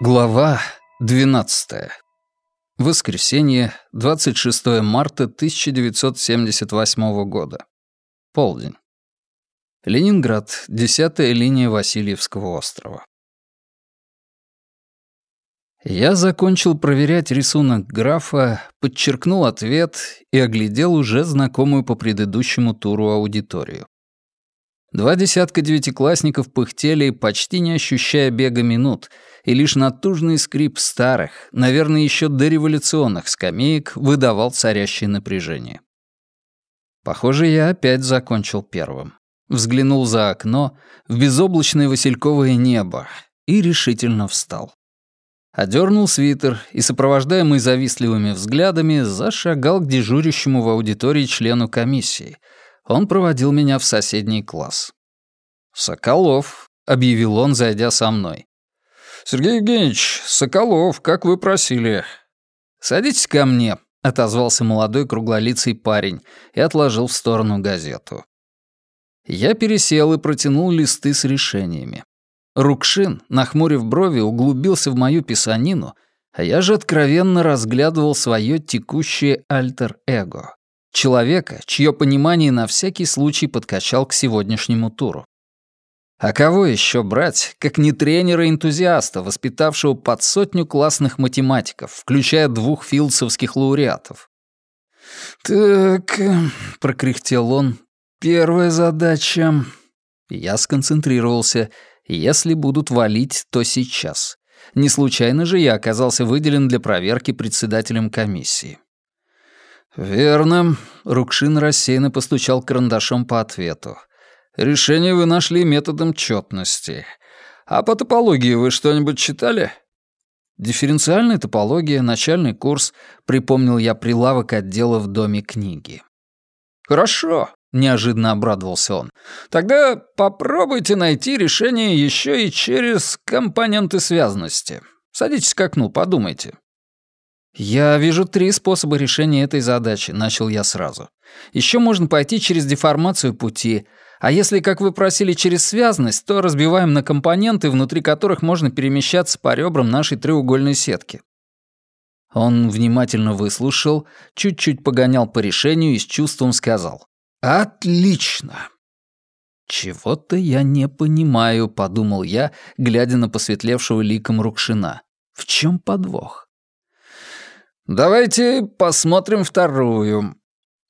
Глава 12. Воскресенье, 26 марта 1978 года. Полдень. Ленинград, 10-я линия Васильевского острова. Я закончил проверять рисунок графа, подчеркнул ответ и оглядел уже знакомую по предыдущему туру аудиторию. Два десятка девятиклассников пыхтели, почти не ощущая бега минут, и лишь натужный скрип старых, наверное, еще дореволюционных скамеек выдавал царящее напряжение. Похоже, я опять закончил первым. Взглянул за окно, в безоблачное васильковое небо, и решительно встал. Одернул свитер и, сопровождаемый завистливыми взглядами, зашагал к дежурящему в аудитории члену комиссии — он проводил меня в соседний класс. «Соколов», — объявил он, зайдя со мной. «Сергей Евгеньевич, Соколов, как вы просили». «Садитесь ко мне», — отозвался молодой круглолицый парень и отложил в сторону газету. Я пересел и протянул листы с решениями. Рукшин, нахмурив брови, углубился в мою писанину, а я же откровенно разглядывал свое текущее альтер-эго. Человека, чье понимание на всякий случай подкачал к сегодняшнему туру. А кого еще брать, как не тренера-энтузиаста, воспитавшего под сотню классных математиков, включая двух филдсовских лауреатов? «Так», — прокряхтел он, — «первая задача...» Я сконцентрировался. Если будут валить, то сейчас. Не случайно же я оказался выделен для проверки председателем комиссии. «Верно». Рукшин рассеянно постучал карандашом по ответу. «Решение вы нашли методом четности. А по топологии вы что-нибудь читали?» «Дифференциальная топология, начальный курс», — припомнил я прилавок отдела в доме книги. «Хорошо», — неожиданно обрадовался он. «Тогда попробуйте найти решение еще и через компоненты связности. Садитесь к окну, подумайте». «Я вижу три способа решения этой задачи», — начал я сразу. Еще можно пойти через деформацию пути, а если, как вы просили, через связность, то разбиваем на компоненты, внутри которых можно перемещаться по ребрам нашей треугольной сетки». Он внимательно выслушал, чуть-чуть погонял по решению и с чувством сказал. «Отлично!» «Чего-то я не понимаю», — подумал я, глядя на посветлевшего ликом Рукшина. «В чем подвох?» «Давайте посмотрим вторую».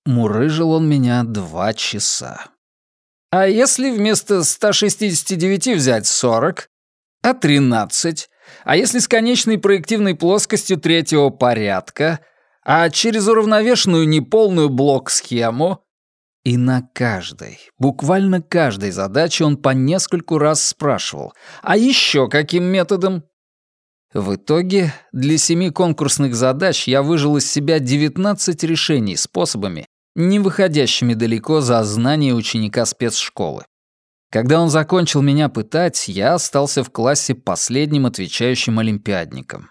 Мурыжил он меня два часа. «А если вместо 169 взять 40? А 13? А если с конечной проективной плоскостью третьего порядка? А через уравновешенную неполную блок-схему?» И на каждой, буквально каждой задаче он по нескольку раз спрашивал. «А еще каким методом? В итоге для семи конкурсных задач я выжил из себя 19 решений способами, не выходящими далеко за знания ученика спецшколы. Когда он закончил меня пытать, я остался в классе последним отвечающим олимпиадником.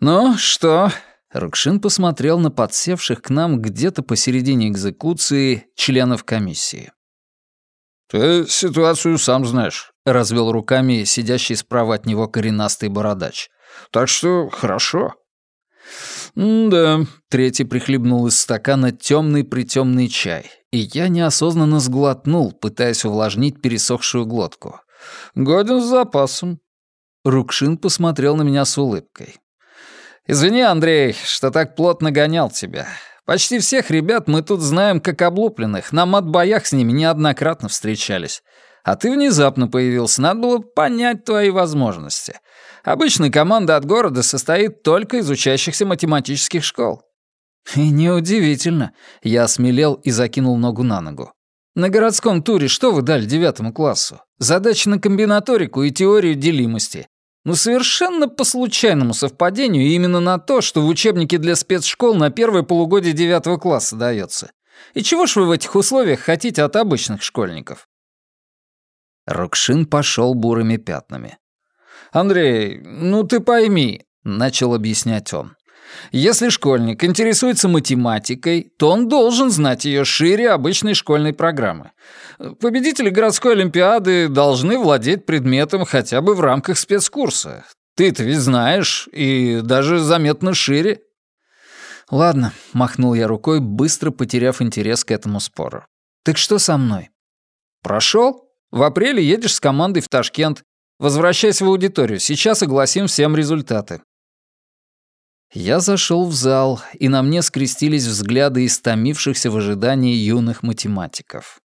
«Ну что?» Рукшин посмотрел на подсевших к нам где-то посередине экзекуции членов комиссии. «Ты ситуацию сам знаешь. — развел руками сидящий справа от него коренастый бородач. «Так что хорошо». «Да», — третий прихлебнул из стакана темный притемный чай, и я неосознанно сглотнул, пытаясь увлажнить пересохшую глотку. «Годен с запасом». Рукшин посмотрел на меня с улыбкой. «Извини, Андрей, что так плотно гонял тебя. Почти всех ребят мы тут знаем как облупленных, на мат-боях с ними неоднократно встречались. А ты внезапно появился, надо было понять твои возможности. Обычно команда от города состоит только из учащихся математических школ». «И неудивительно», — я осмелел и закинул ногу на ногу. «На городском туре что вы дали девятому классу? Задачи на комбинаторику и теорию делимости. Ну, совершенно по случайному совпадению именно на то, что в учебнике для спецшкол на первое полугодие девятого класса дается. И чего ж вы в этих условиях хотите от обычных школьников? Рокшин пошел бурыми пятнами. «Андрей, ну ты пойми», — начал объяснять он. «Если школьник интересуется математикой, то он должен знать ее шире обычной школьной программы. Победители городской олимпиады должны владеть предметом хотя бы в рамках спецкурса. Ты-то ведь знаешь, и даже заметно шире». «Ладно», — махнул я рукой, быстро потеряв интерес к этому спору. «Так что со мной?» «Прошел. В апреле едешь с командой в Ташкент. Возвращайся в аудиторию. Сейчас огласим всем результаты». Я зашел в зал, и на мне скрестились взгляды истомившихся в ожидании юных математиков.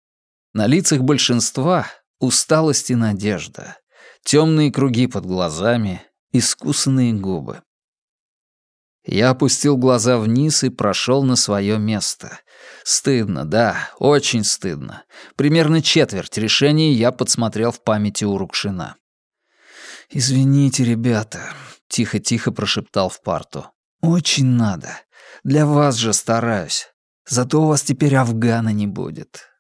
На лицах большинства усталость и надежда, темные круги под глазами, искусанные губы. Я опустил глаза вниз и прошел на свое место. Стыдно, да, очень стыдно. Примерно четверть решений я подсмотрел в памяти у Рукшина. «Извините, ребята», — тихо-тихо прошептал в парту. «Очень надо. Для вас же стараюсь. Зато у вас теперь Афгана не будет.